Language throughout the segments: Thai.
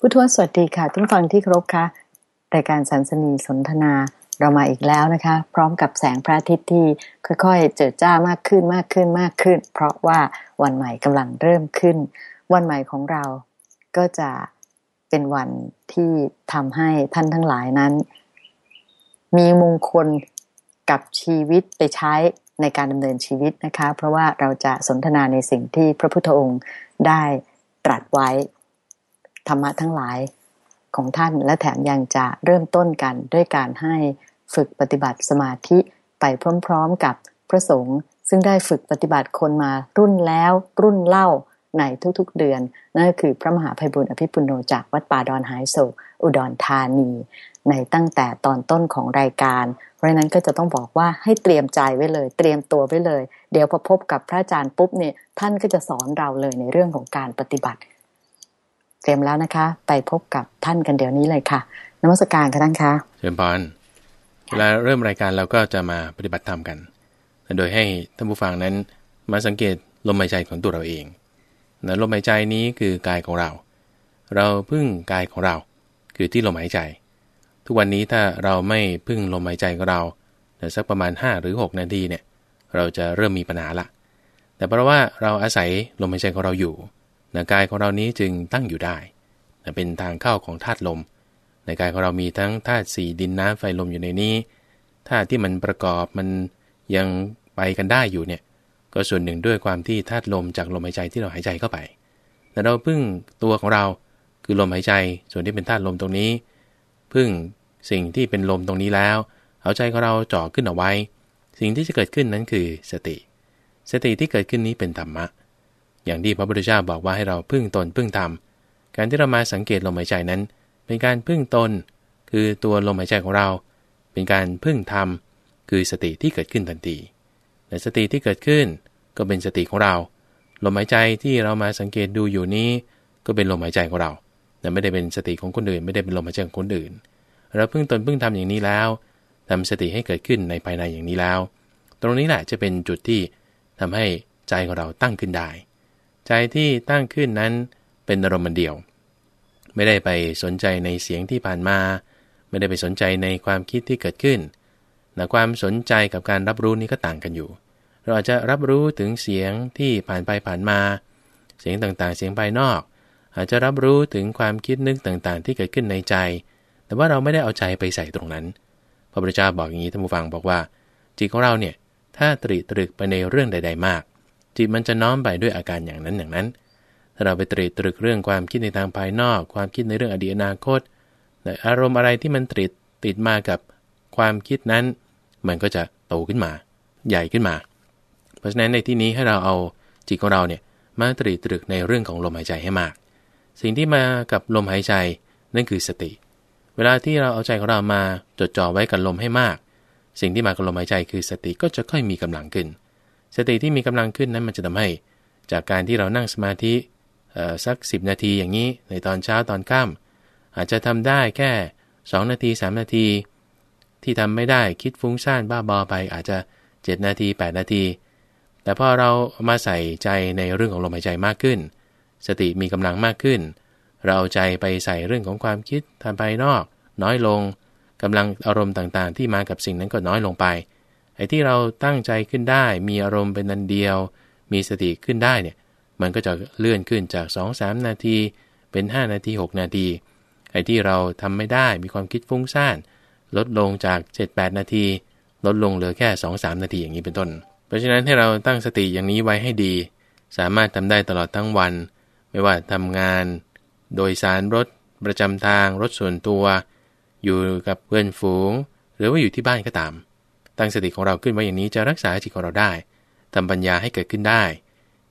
ผู้ทวสวัสดีค่ะทุกฟังที่ครบค่ะรายการสันสนีสนทนาเรามาอีกแล้วนะคะ พร้อมกับแสงพระอาทิตย์ที่ค่อยๆ เจิดจ้ามากขึ้นมากขึ้นมากขึ้น เพราะว่าวันใหม่กำลังเริ่มขึ้น วันใหม่ของเราก็จะเป็นวันที่ทำให้ท่านทั้งหลายนั้น มีมงคลกับชีวิตไปใช้ในการดำเนินชีวิตนะคะ เพราะว่าเราจะสนทนาในสิ่งที่พระพุทธองค์ได้ตรัสไว้ ธรรมะทั้งหลายของท่าน และแถมยังจะเริ่มต้นกันด้วยการให้ฝึกปฏิบัติสมาธิไปพร้อมๆกับพระสงฆ์ซึ่งได้ฝึกปฏิบัติคนมารุ่นแล้วรุ่นเล่าในทุกๆเดือน นั่นก็คือพระมหาภัยบุญอภิปุโนจากวัดป่าดอนหายโศกอุดรธานี ในตั้งแต่ตอนต้นของรายการ เพราะนั้นก็จะต้องบอกว่าให้เตรียมใจไว้เลย เตรียมตัวไว้เลย เดี๋ยวพอพบกับพระอาจารย์ปุ๊บเนี่ยท่านก็จะสอนเราเลยในเรื่องของการปฏิบัติ เตรียมแล้วนะคะ ไปพบกับท่านกันเดี๋ยวนี้เลยค่ะนมัสการค่ะท่านคะเชิญพรเวลาเริ่มรายการเราก็จะมาปฏิบัติธรรมกัน โดยให้ท่านผู้ฟังนั้นมาสังเกตลมหายใจของตัวเราเองนะลมหายใจนี้คือกายของเรา เราพึ่งกายของเรา คือที่ลมหายใจ ทุกวันนี้ถ้าเราไม่พึ่งลมหายใจของเราสักประมาณ 5 หรือ 6 นาทีเนี่ย เราจะเริ่มมีปัญหาละ แต่เพราะว่าเราอาศัยลมหายใจของเราอยู่ นะกายของเรานี้จึงตั้งอยู่ได้นะเป็นทางเข้าของธาตุลมในกายของเรามีทั้งธาตุสี่ดินน้ำไฟลมอยู่ในนี้ธาตุที่มันประกอบมันยังไปกันได้อยู่เนี่ยก็ส่วนหนึ่งด้วยความที่ธาตุลมจากลมหายใจที่เราหายใจเข้าไป แต่เราพึ่งตัวของเราคือลมหายใจส่วนที่เป็นธาตุลมตรงนี้ พึ่งสิ่งที่เป็นลมตรงนี้แล้วเอาใจของเราจ่อขึ้นเอาไว้ สิ่งที่จะเกิดขึ้นนั้นคือสติ สติที่เกิดขึ้นนี้เป็นธรรมะ อย่างที่พระพุทธเจ้าบอกว่าให้เราพึ่งตนพึ่งธรรม การที่เรามาสังเกตลมหายใจนั้น เป็นการพึ่งตน คือตัวลมหายใจของเรา เป็นการพึ่งธรรม คือสติที่เกิดขึ้นทันทีแต่สติที่เกิดขึ้นก็เป็นสติของเรา ลมหายใจที่เรามาสังเกตดูอยู่นี้ ก็เป็นลมหายใจของเรา แต่ไม่ได้เป็นสติของคนอื่น ไม่ได้เป็นลมหายใจของคนอื่น เราพิ่งตนพิ่งทำอย่างนี้แล้วทำสติให้เกิดขึ้นในภายในอย่างนี้แล้ว ตรงนี้แหละจะเป็นจุดที่ทำให้ใจของเราตั้งขึ้นได้ ใจที่ตั้งขึ้นนั้นเป็นอารมณ์เดียว ไม่ได้ไปสนใจในเสียงที่ผ่านมา ไม่ได้ไปสนใจในความคิดที่เกิดขึ้นแต่ความสนใจกับการรับรู้นี้ก็ต่างกันอยู่ เราอาจจะรับรู้ถึงเสียงที่ผ่านไปผ่านมา เสียงต่างๆ เสียงภายนอก อาจจะรับรู้ถึงความคิดนึกต่างๆ ที่เกิดขึ้นในใจ แต่ว่าเราไม่ได้เอาใจไปใส่ตรงนั้น พระพุทธเจ้าบอกอย่างนี้ท่านผู้ฟังบอกว่าจิตของเราเนี่ยถ้าตรีตรึกไปในเรื่องใด ๆ มาก จิตมันจะน้อมไปด้วยอาการอย่างนั้นอย่างนั้น ถ้าเราไปตรีตรึกเรื่องความคิดในทางภายนอก ความคิดในเรื่องอดีตอนาคตอารมณ์อะไรที่มันติดติดมากับความคิดนั้น มันก็จะโตขึ้นมา ใหญ่ขึ้นมา เพราะฉะนั้นในที่นี้ให้เราเอาจิตของเราเนี่ยมาตรีตรึกในเรื่องของลมหายใจให้มาก สิ่งที่มากับลมหายใจนั่นคือสติ เวลาที่เราเอาใจของเรามาจดจ่อไว้กับลมให้มาก สิ่งที่มากับลมหายใจคือสติก็จะค่อยมีกำลังขึ้น สติที่มีกำลังขึ้นนั้นมันจะทำให้ จากการที่เรานั่งสมาธิสัก 10 นาทีอย่างนี้ในตอนเช้าตอนค่ำอาจจะทำได้แค่ 2 นาที 3 นาที ที่ทำไม่ได้คิดฟุ้งซ่านบ้าบอไปอาจจะ 7 นาที 8 นาที แต่พอเรามาใส่ใจในเรื่องของลมหายใจมากขึ้น สติมีกำลังมากขึ้น เราเอาใจไปใส่เรื่องของความคิดทางภายนอก น้อยลงกำลังอารมณ์ต่างๆ ที่มากับสิ่งนั้นก็น้อยลงไป ไอ้ที่เราตั้งใจขึ้นได้ มีอารมณ์เป็นนันเดียว มีสติขึ้นได้เนี่ย มันก็จะเลื่อนขึ้นจาก 2-3 นาที เป็น 5 นาที 6 นาที ไอ้ที่เราทำไม่ได้ มีความคิดฟุ้งซ่าน ลดลงจาก 7-8 นาที ลดลงเหลือแค่ 2-3 นาทีอย่างนี้เป็นต้น เพราะฉะนั้นให้เราตั้งสติอย่างนี้ไว้ให้ดี สามารถทำได้ตลอดทั้งวัน ไม่ว่าทำงาน โดยสารรถประจำทาง รถส่วนตัว อยู่กับเพื่อนฝูง หรือว่าอยู่ที่บ้านก็ตาม ตั้งสติของเราขึ้นไว้อย่างนี้จะรักษาจิตของเราได้ทำปัญญาให้เกิดขึ้นได้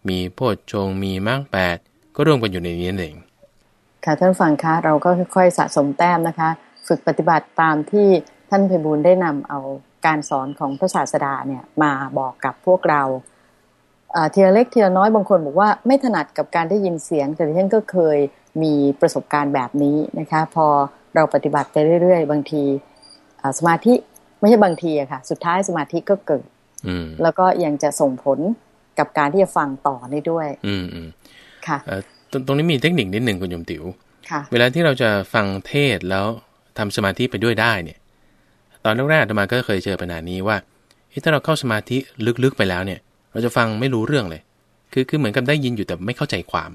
มีโพชฌงมีมรรคแปดก็ร่วมกันอยู่ในนี้เองค่ะท่านฟังคะเราก็ค่อยๆสะสมแต้มนะคะ ฝึกปฏิบัติตามที่ท่านเพบูลได้นำเอาการสอนของพระศาสดาเนี่ยมาบอกกับพวกเราทีละเล็กทีละน้อยบางคนบอกว่าไม่ถนัดกับการได้ยินเสียงแต่ที่ฉันก็เคยมีประสบการณ์แบบนี้นะคะ พอเราปฏิบัติไปเรื่อย ๆ บางทีสมาธิ ไม่ใช่บางทีอะค่ะ สุดท้ายสมาธิก็เกิดแล้วก็ยังจะส่งผลกับการที่จะฟังต่อได้ด้วย อืมค่ะตรงนี้มีเทคนิคนิดหนึ่งคุณยมติว๋วค่ะเวลาที่เราจะฟังเทศแล้วทำสมาธิไปด้วยได้เนี่ย ตอนแรกๆอาตมาก็เคยเจอปัญหานี้ว่าเฮ้ยถ้าเราเข้าสมาธิลึกๆไปแล้วเนี่ย เราจะฟังไม่รู้เรื่องเลย คือคือเหมือนกับได้ยินอยู่แต่ไม่เข้าใจความ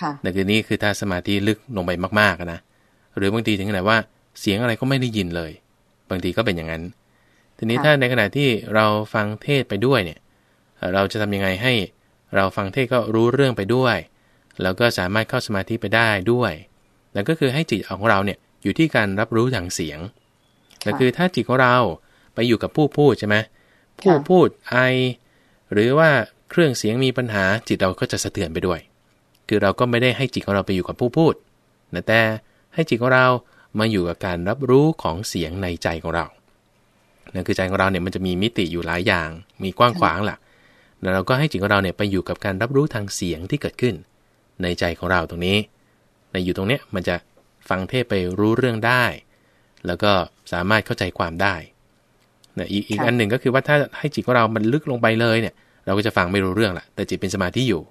ค่ะแต่คือนี้คือถ้าสมาธิลึกลงไปมากๆอะนะหรือบางทีถึงขนาดว่าเสียงอะไรก็ไม่ได้ยินเลย บางทีก็เป็นอย่างนั้น ทีนี้ค่ะถ้าในขณะที่เราฟังเทศไปด้วยเนี่ยเอ่อเราจะทำยังไงให้เราฟังเทศก็รู้เรื่องไปด้วย แล้วก็สามารถเข้าสมาธิไปได้ด้วยนั่นก็คือให้จิตของเราเนี่ยอยู่ที่การรับรู้ทางเสียงนั่นคือถ้าจิตของเราไปอยู่กับผู้พูดใช่ไหมผู้ค่ะพูดไอ หรือว่าเครื่องเสียงมีปัญหาจิตเราก็จะสะเทือนไปด้วย คือเราก็ไม่ได้ให้จิตของเราไปอยู่กับผู้พูดนะแต่ให้จิตของเรา มาอยู่กับการรับรู้ของเสียงในใจของเรานั่นคือใจของเราเนี่ยมันจะมีมิติอยู่หลายอย่าง มีกว้างขวางล่ะแล้วเราก็ให้จิตของเราเนี่ยไปอยู่กับการรับรู้ทางเสียงที่เกิดขึ้น ในใจของเราตรงนี้ ในอยู่ตรงเนี้ยมันจะฟังเทศไปรู้เรื่องได้ แล้วก็สามารถเข้าใจความได้นะอีกอีกค่ะอันหนึ่งก็คือว่าถ้าให้จิตของเรามันลึกลงไปเลยเนี่ย เราก็จะฟังไม่รู้เรื่องละแต่จิตเป็นสมาธิอยู่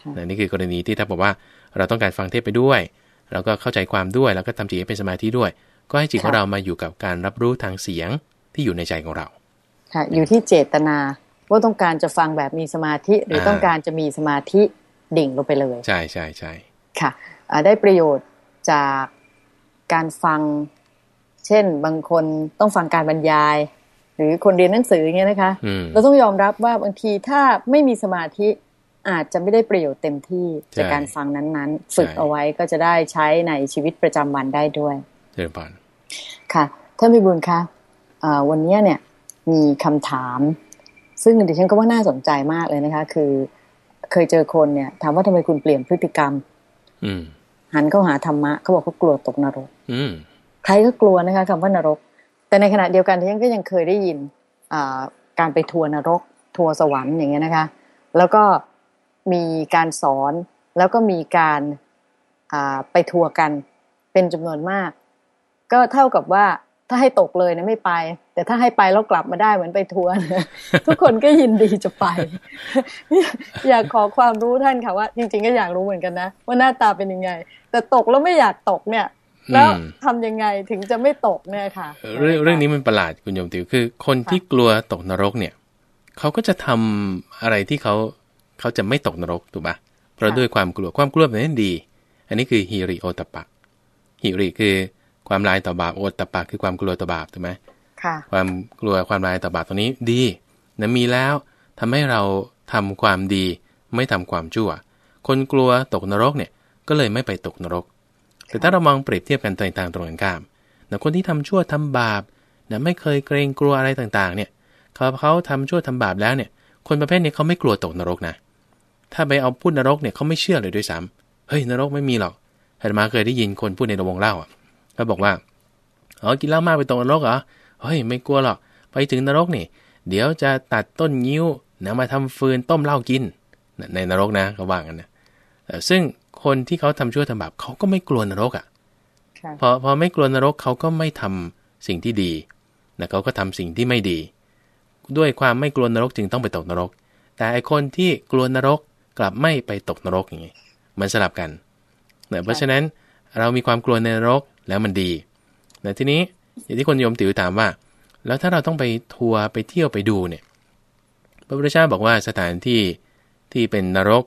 ค่ะนะนี่คือกรณีที่ถ้าบอกว่าเราต้องการฟังเทศไปด้วย เราก็เข้าใจความด้วยแล้วก็ทำจิตให้เป็นสมาธิด้วย ก็ให้จิตของเรามาอยู่กับการรับรู้ทางเสียงที่อยู่ในใจของเราค่ะอยู่ที่เจตนาว่าต้องการจะฟังแบบมีสมาธิหรืออาต้องการจะมีสมาธิดิ่งลงไปเลย ใช่ใช่ใช่ค่ะอ่าได้ประโยชน์จากการฟัง เช่นบางคนต้องฟังการบรรยาย หรือคนเรียนหนังสืออย่างเงี้ยนะคะอืมเราต้องยอมรับว่าบางทีถ้าไม่มีสมาธิ อาจจะไม่ได้ประโยชน์เต็มที่ใช่จากการฟังนั้นๆ ฝึกใช่เอาไว้ก็จะได้ใช้ในชีวิตประจำวันได้ด้วยเจริญพรค่ะท่านพิบูลคะอ่าวันนี้เนี่ยมีคำถาม ซึ่งดิฉันก็ว่าน่าสนใจมากเลยนะคะ คือ เคยเจอคนเนี่ย ถามว่าทำไมคุณเปลี่ยนพฤติกรรม อืมหันเข้าหาธรรมะเขาบอกเขากลัวตกนรก อืมใครก็กลัวนะคะคำว่านรก แต่ในขณะเดียวกันที่ฉันก็ยังเคยได้ยินอ่าการไปทัวร์นรก ทัวร์สวรรค์อย่างเงี้ยนะคะ แล้วก็ มีการสอน แล้วก็มีการอ่าไปทัวร์กันเป็นจำนวนมาก ก็เท่ากับว่าถ้าให้ตกเลยนะไม่ไป แต่ถ้าให้ไปแล้วกลับมาได้เหมือนไปทัวร์นะทุกคนก็ยินดีจะไป อยากขอความรู้ท่านค่ะว่า จริง ๆ ก็อยากรู้เหมือนกันนะ ว่าหน้าตาเป็นยังไง แต่ตกแล้วไม่อยากตกเนี่ย แล้วทำยังไงถึงจะไม่ตกเนี่ยค่ะ เรื่องเรื่องนี้มันประหลาดคุณโยมติวคือ คนที่กลัวตกนรกเนี่ยเขาก็จะทำอะไรที่เขา เขาจะไม่ตกนรกถูกปะเพราะด้วยความกลัวความกลัวแบบนั้นดี อันนี้คือฮิริโอตปะฮิริคือความลายต่อบาปโอตปะคือความกลัวต่อบาปถูกไหมค่ะความกลัวความลายต่อบาปตรงนี้ดีนะมีแล้วทำให้เราทำความดีไม่ทำความชั่ว คนกลัวตกนรกเนี่ยก็เลยไม่ไปตกนรก แต่ถ้าเรามองเปรียบเทียบกันต่างๆตรงกันข้ามนะคนที่ทำชั่วทำบาปนะไม่เคยเกรงกลัวอะไรต่างๆ เนี่ยเขาเขาทำชั่วทำบาปแล้วเนี่ย คนประเภทนี้เขาไม่กลัวตกนรกนะ ถ้าไปเอาพูดนรกเนี่ยเขาไม่เชื่อเลยด้วยซ้ำเฮ้ยนรกไม่มีหรอกอาตมาเคยได้ยินคนพูดในวงเล่าอะเขาบอกว่าอ๋อกินเหล้ามากไปตกนรกเหรอเฮ้ยไม่กลัวหรอกไปถึงนรกนี่ เดี๋ยวจะตัดต้นงิ้วนะมาทำฟืนต้มเหล้ากินนะในนรกนะเขาว่ากันนะเอ่อซึ่งคนที่เขาทำชั่วทำบาปเขาก็ไม่กลัวนรกอะค่ะพอพอไม่กลัวนรกเขาก็ไม่ทำสิ่งที่ดีนะเขาก็ทำสิ่งที่ไม่ดี ด้วยความไม่กลัวนรกจึงต้องไปตกนรก แต่ไอคนที่กลัวนรก กลับไม่ไปตกนรกอย่างนี้มันสลับกันนะเพราะฉะนั้นเรามีความกลัวในนรกแล้วมันดีนะทีนี้อย่างที่คนโยมติ๋วถามว่า แล้วถ้าเราต้องไปทัวร์ไปเที่ยวไปดูเนี่ย พระพุทธเจ้าบอกว่าสถานที่ที่เป็นนรก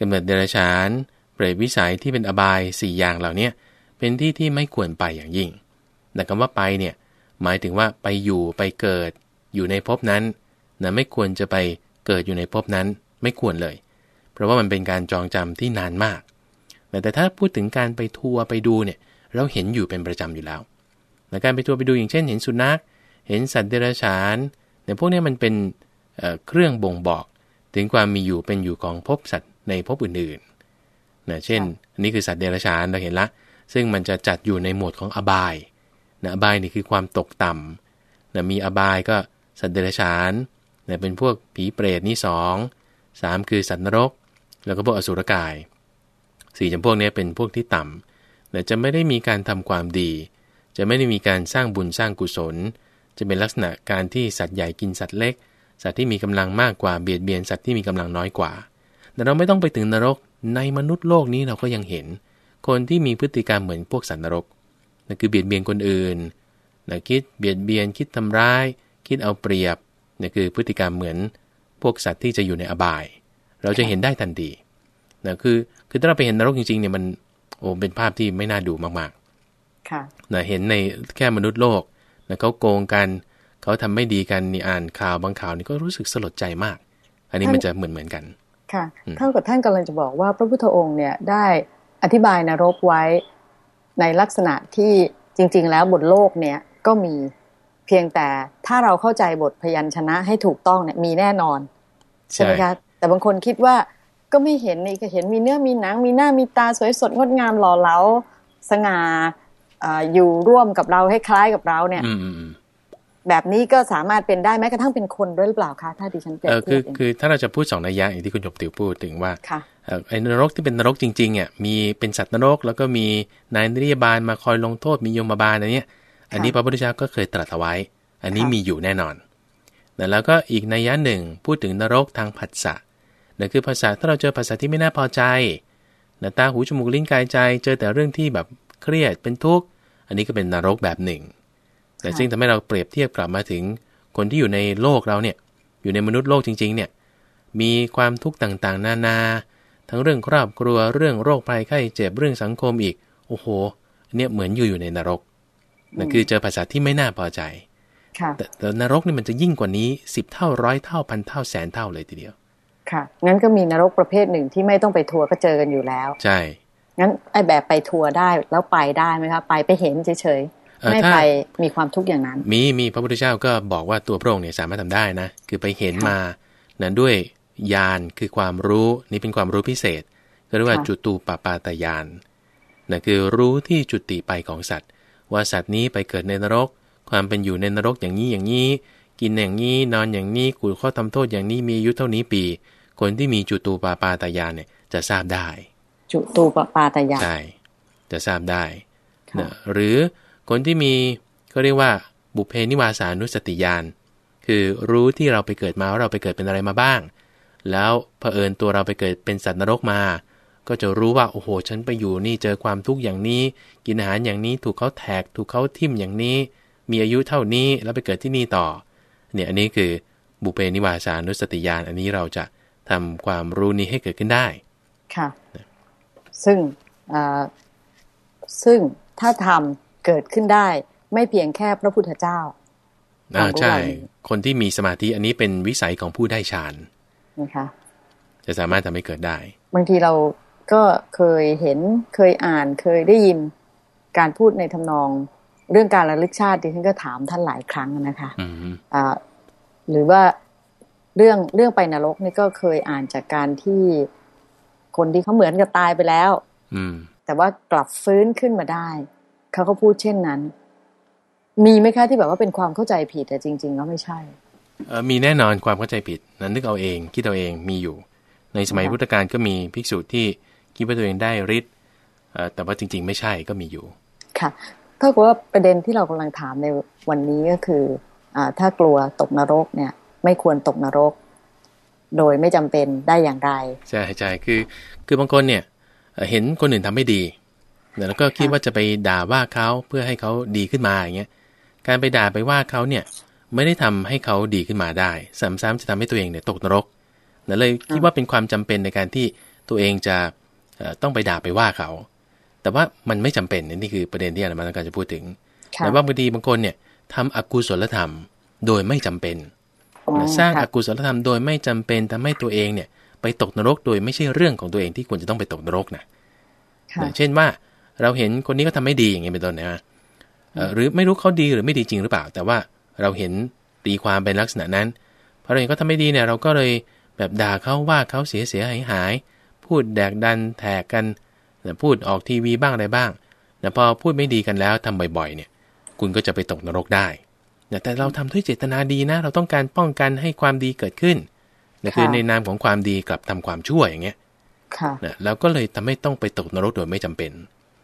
กำเนิดเดรัจฉาน เปรตวิสัยที่เป็นอบายสี่อย่างเหล่านี้เป็นที่ที่ไม่ควรไปอย่างยิ่ง แต่คำว่าไปเนี่ยหมายถึงว่าไปอยู่ไปเกิดอยู่ในภพนั้นนะไม่ควรจะไปเกิดอยู่ในภพนั้นไม่ควรเลย เพราะว่ามันเป็นการจองจำที่นานมาก แต่ถ้าพูดถึงการไปทัวร์ไปดูเนี่ยเราเห็นอยู่เป็นประจำอยู่แล้วและการไปทัวร์ไปดูอย่างเช่น เห็นสุนัข เห็นสัตว์เดรัจฉานเนี่ยพวกนี้มันเป็นเเครื่องบ่งบอก ถึงความมีอยู่เป็นอยู่ของภพสัตว์ในภพอื่นๆนะเช่นอันนี้คือสัตว์เดรัจฉานเราเห็นละ ซึ่งมันจะจัดอยู่ในหมวดของอบายนะอบายนี่คือความตกต่ำนะมีอบายก็สัตว์เดรัจฉานนะเป็นพวกผีเปรตนี่สองสามคือสัตว์นรก แล้วก็พวกอสุรกายสี่จำพวกนี้เป็นพวกที่ต่ำแต่จะไม่ได้มีการทำความดี จะไม่ได้มีการสร้างบุญสร้างกุศล จะเป็นลักษณะการที่สัตว์ใหญ่กินสัตว์เล็ก สัตว์ที่มีกำลังมากกว่าเบียดเบียนสัตว์ที่มีกำลังน้อยกว่า แต่เราไม่ต้องไปถึงนรกในมนุษย์โลกนี้เราก็ยังเห็น คนที่มีพฤติกรรมเหมือนพวกสัตว์นรกนั่นคือเบียดเบียนคนอื่นนะคิดเบียดเบียนคิดทำร้าย คิดเอาเปรียบนี่คือพฤติกรรมเหมือน พวกสัตว์ที่จะอยู่ในอบาย เราจะเห็นได้ทันทีนะคือคือถ้าเราไปเห็นนรกจริงๆเนี่ยมันโอ้เป็นภาพที่ไม่น่าดูมากค่ะๆนะเห็นในแค่มนุษย์โลกนะเขาโกงกันเขาทำไม่ดีกันนี่อ่านข่าวบางข่าวนี่ก็รู้สึกสลดใจมาก อันนี้มันจะเหมือนเหมือนกันค่ะอืมเท่ากับท่านกำลังจะบอกว่าพระพุทธองค์เนี่ยได้อธิบายนรกไว้ในลักษณะที่จริง ๆ แล้วบทโลกเนี่ยก็มีเพียงแต่ถ้าเราเข้าใจบทพยัญชนะให้ถูกต้องเนี่ยมีแน่นอนใช่ไหมคะ แต่บางคนคิดว่าก็ไม่เห็นนี่ก็เห็นมีเนื้อมีหนังมีหน้ามีตาสวยสดงดงามหล่อเหลาสง่าอ่าอยู่ร่วมกับเราให้คล้ายกับเราเนี่ยอืมอืมอืมแบบนี้ก็สามารถเป็นได้แม้กระทั่งเป็นคนด้วยหรือเปล่าคะถ้าดิฉันเปรียเอบอเทีคืยอบเองคือถ้าเราจะพูดสองนัยยะอย่างที่คุณหยกติวพูดถึงว่าค่ะเอ่อไอ้นรกที่เป็นนรกจริงๆอะมีเป็นสัตว์นรก แล้วก็มีนายนิรยาบาลมาคอยลงโทษมียมบาลอันเนี้ยอันนี้พระพุทธเจ้าก็เคยตรัสเอาไว้ อันนี้ค่ะมีอยู่แน่นอนแต่แล้วก็อีกนัยยะหนึ่งพูดถึงนรกทางผัสสะ นั่นคือภาษาถ้าเราเจอภาษาที่ไม่น่าพอใจนะตาหูจมูกลิ้นกายใจ เจอแต่เรื่องที่แบบเครียดเป็นทุกข์อันนี้ก็เป็นนรกแบบหนึ่ง แต่ซึ่งทำให้เราเปรียบเทียบกลับมาถึงคนที่อยู่ในโลกเราเนี่ยอยู่ในมนุษย์โลกจริงๆเนี่ยมีความทุกข์ต่างๆ นานา ทั้งเรื่องครอบครัวเรื่องโรคภัยไข้เจ็บเรื่องสังคมอีก โอ้โหเนี่ยเหมือนอยู่อยู่ในนรกนั่นคือเจอภาษาที่ไม่น่าพอใจค่ะแต่แต่นรกนี่มันจะยิ่งกว่านี้สิบเท่าร้อยเท่าพันเท่าแสนเท่าเลยทีเดียว ค่ะ งั้นก็มีนรกประเภทหนึ่งที่ไม่ต้องไปทัวร์ก็เจอกันอยู่แล้ว ใช่ งั้นไอ้แบบไปทัวร์ได้แล้วไปได้ไหมคะไปไปเห็นเฉยเอ่ๆอไม่ถ้าไปมีความทุกข์อย่างนั้น มีมีพระพุทธเจ้าก็บอกว่าตัวพระองค์เนี่ยสามารถทำได้นะ คือไปเห็นมานั้นด้วยญาณคือความรู้นี่เป็นความรู้พิเศษ ก็เรียกว่าค่ะจุตูปปาตญาณนั่นคือรู้ที่จุติไปของสัตว์ ว่าสัตว์นี้ไปเกิดในนรก ความเป็นอยู่ในนรกอย่างนี้อย่างนี้ กินอย่างนี้นอนอย่างนี้กูข้อทำโทษอย่างนี้มีอายุเท่านี้ปี คนที่มีจุตูปปาตญาณเนี่ยจะทราบได้ จุตูปปาตยานใช่จะทราบได้ค่ะนะหรือคนที่มีก็เรียกว่าบุพเพนิวาสานุสติญาณคือรู้ที่เราไปเกิดมาว่าเราไปเกิดเป็นอะไรมาบ้าง แล้วเผอิญตัวเราไปเกิดเป็นสัตว์นรกมา ก็จะรู้ว่าโอ้โห ฉันไปอยู่นี่เจอความทุกข์อย่างนี้ กินอาหารอย่างนี้ถูกเขาแทกถูกเขาทิ่มอย่างนี้ มีอายุเท่านี้แล้วไปเกิดที่นี่ต่อ เนี่ยอันนี้คือบุพเพนิวาสานุสติญาณอันนี้เราจะ ทำความรู้นี้ให้เกิดขึ้นได้ ค่ะ ซึ่งอ่าซึ่งถ้าทำเกิดขึ้นได้ ไม่เพียงแค่พระพุทธเจ้าอ่าความรู้ใช่เหล่านี้คนที่มีสมาธิอันนี้เป็นวิสัยของผู้ได้ฌานนะคะจะสามารถทำให้เกิดได้ บางทีเราก็เคยเห็นเคยอ่านเคยได้ยินการพูดในทำนองเรื่องการระลึกชาติดิฉันก็ถามท่านหลายครั้งนะคะอืมอ่าหรือว่า เรื่องเรื่องไปนรกนี่ก็เคยอ่านจากการที่คนที่เขาเหมือนกับตายไปแล้ว อืม แต่ว่ากลับฟื้นขึ้นมาได้เขาก็พูดเช่นนั้น มีไหมคะที่แบบว่าเป็นความเข้าใจผิดแต่จริงๆแล้วไม่ใช่เอ่อมีแน่นอนความเข้าใจผิด นั้นนึกเอาเองคิดเอาเองมีอยู่ ในสมัยค่ะพุทธกาลก็มีภิกษุที่คิดว่าตัวเองได้ฤทธิ์เอ่อแต่ว่าจริง ๆ ไม่ใช่ก็มีอยู่ ค่ะเท่ากับว่าประเด็นที่เรากำลังถามในวันนี้ก็คืออาถ้ากลัวตกนรกเนี่ย ไม่ควรตกนรก โดยไม่จำเป็นได้อย่างไรใช่ใช่คือ คือบางคนเนี่ยเอ่อเห็นคนอื่นทำไม่ดีแล้วก็คิดว่าจะไปด่าว่าเขาเพื่อให้เขาดีขึ้นมาอย่างเงี้ยการไปด่าไปว่าเขาเนี่ยไม่ได้ทำให้เขาดีขึ้นมาได้ซ้ำๆจะทำให้ตัวเองเนี่ยตกนรกนั่นเลยคิดว่าเป็นความจำเป็นในการที่ตัวเองจะเอ่อต้องไปด่าไปว่าเขา แต่ว่ามันไม่จำเป็นนี่คือประเด็นที่อาจารย์ต้องการจะพูดถึงค่ะแต่ว่าบางทีบางคนเนี่ยทำอกุศลธรรมโดยไม่จำเป็นอ๋อ สร้างอค่ะกุศลธรรมโดยไม่จำเป็นทำให้ตัวเองเนี่ย ไปตกนรกโดยไม่ใช่เรื่องของตัวเองที่ควรจะต้องไปตกนรกนะค่ะเช่นว่าเราเห็นคนนี้ก็ทำไม่ดีอย่างเงี้ยเป็นต้นนะเอ่อหรือไม่รู้เขาดีหรือไม่ดีจริงหรือเปล่า แต่ว่าเราเห็นตีความเป็นลักษณะนั้นพอเราเห็นเขาทำไม่ดีเนี่ยเราก็เลยแบบด่าเขาว่าเขาเสียเสียหายหายๆพูดแดกดันแทกกันนะพูดออกทีวีบ้างอะไรบ้างแต่พอพูดไม่ดีกันแล้วทำบ่อย ๆ เนี่ย คุณก็จะไปตกนรกได้นะ แต่เราทำด้วยเจตนาดีนะ เราต้องการป้องกันให้ความดีเกิดขึ้นนะคือค่ะในนามของความดีกลับทำความชั่วอย่างเงี้ยค่ะนะแล้วก็เลยทำให้ต้องไปตกนรกโดยไม่จำเป็น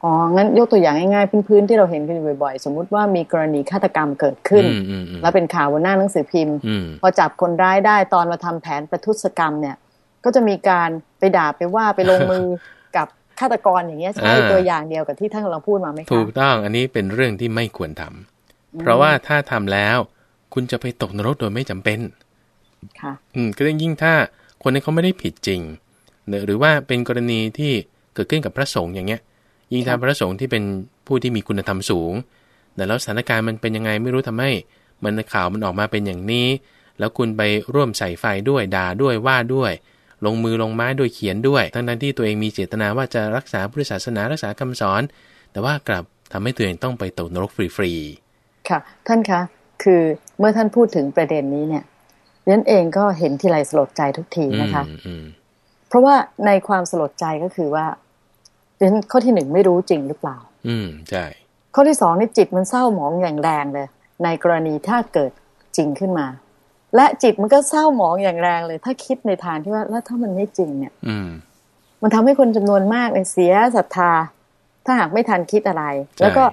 อ๋องั้นยกตัวอย่างง่ายๆพื้นๆที่เราเห็นกันอยู่บ่อยๆ สมมุติว่ามีกรณีฆาตกรรมเกิดขึ้นอืมอืมอืมแล้วเป็นข่าวบนหน้าหนังสือพิมพ์อืมพอจับคนร้ายได้ตอนมาทำแผนประทุษกรรมเนี่ย ก็จะมีการไปด่าไปว่าไปลงมือกับฆาตกรอย่างเงี้ยใช่อ่าตัวอย่างเดียวกับที่ท่านกำลังพูดมาไหมคะถูกต้องอันนี้เป็นเรื่องที่ไม่ควรทำ เพราะว่าถ้าทำแล้ว คุณจะไปตกนรกโดยไม่จำเป็น ค่ะ อืมก็ยิ่งถ้าคนนี้เขาไม่ได้ผิดจริงหรือหรือว่าเป็นกรณีที่เกิดขึ้นกับพระสงฆ์อย่างเงี้ย ยิ่งถ้าครับพระสงฆ์ที่เป็นผู้ที่มีคุณธรรมสูง แต่แล้วสถานการณ์มันเป็นยังไงไม่รู้ทำให้มันข่าวมันออกมาเป็นอย่างนี้ แล้วคุณไปร่วมใส่ไฟด้วยด่าด้วยว่าด้วย ลงมือลงไม้ด้วยเขียนด้วย ทั้งนั้นที่ตัวเองมีเจตนาว่าจะรักษาพุทธศาสนารักษาคำสอน แต่ว่ากลับทำให้ตัวเองต้องไปตกนรกฟรี ค่ะ ท่านคะคือเมื่อท่านพูดถึงประเด็นนี้เนี่ยเรียนเองก็เห็นทีไรสลดใจทุกทีๆอืมนะคะอืมเพราะว่าในความสลดใจก็คือว่าเรียนข้อที่หนึ่งไม่รู้จริงหรือเปล่า อืมใช่ข้อที่สองนี่จิตมันเศร้าหมองอย่างแรงเลย ในกรณีถ้าเกิดจริงขึ้นมา และจิตมันก็เศร้าหมองอย่างแรงเลย ถ้าคิดในทางที่ว่าแล้วถ้ามันไม่จริงเนี่ย อืม มันทำให้คนจำนวนมากเนี่ยเสียศรัทธา ถ้าหากไม่ทันคิดอะไรใช่แล้วก็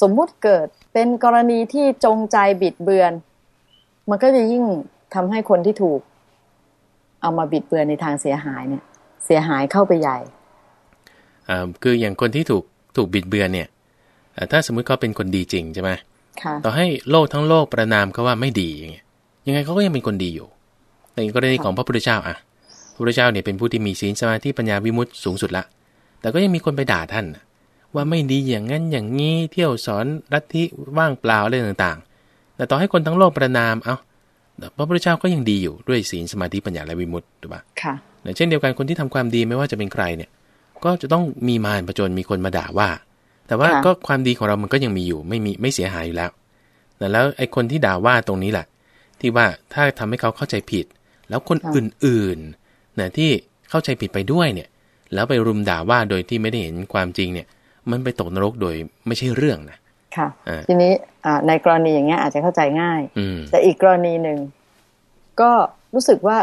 สมมุติเกิด เป็นกรณีที่จงใจบิดเบือน มันก็จะยิ่งทำให้คนที่ถูก เอามาบิดเบือนในทางเสียหายเนี่ย เสียหายเข้าไปใหญ่อ่าคืออย่างคนที่ถูกถูกบิดเบือนเนี่ยอ่าถ้าสมมุติเขาเป็นคนดีจริงใช่ไหมค่ะต่อให้โลกทั้งโลกประนามเขาว่าไม่ดีอย่างเงี้ยยังไงเขาก็ยังเป็นคนดีอยู่ ในกรณีของพระพุทธเจ้าอะพระพุทธเจ้าเนี่ยเป็นผู้ที่มีศีลสมาธิปัญญาวิมุตติสูงสุดละ แต่ก็ยังมีคนไปด่าท่านน่ะ ว่าไม่ดีอย่างนั้นอย่างนี้เที่ยวสอนลัทธิว่างเปล่าอะไรต่างๆ แต่ต่อให้คนทั้งโลกประนามเอ้าแต่พระพุทธเจ้าก็ยังดีอยู่ด้วยศีลสมาธิปัญญาและวิมุตติถูกปะค่ะเช่นเดียวกันคนที่ทำความดีไม่ว่าจะเป็นใครเนี่ย ก็จะต้องมีมารประจนมีคนมาด่าว่า แต่ว่าค่ะก็ความดีของเรามันก็ยังมีอยู่ไม่มีไม่เสียหายอยู่แล้วแต่แล้วไอ้คนที่ด่าว่าตรงนี้แหละที่ว่าถ้าทำให้เขาเข้าใจผิด แล้วคนอื่นๆนะที่เข้าใจผิดไปด้วยเนี่ย แล้วไปรุมด่าว่าโดยที่ไม่ได้เห็นความจริงเนี่ย มันไปตกนรกโดยไม่ใช่เรื่องนะค่ะอ่าทีนี้อ่าในกรณีอย่างเงี้ยอาจจะเข้าใจง่ายอืมแต่อีกกรณีหนึ่งก็รู้สึกว่า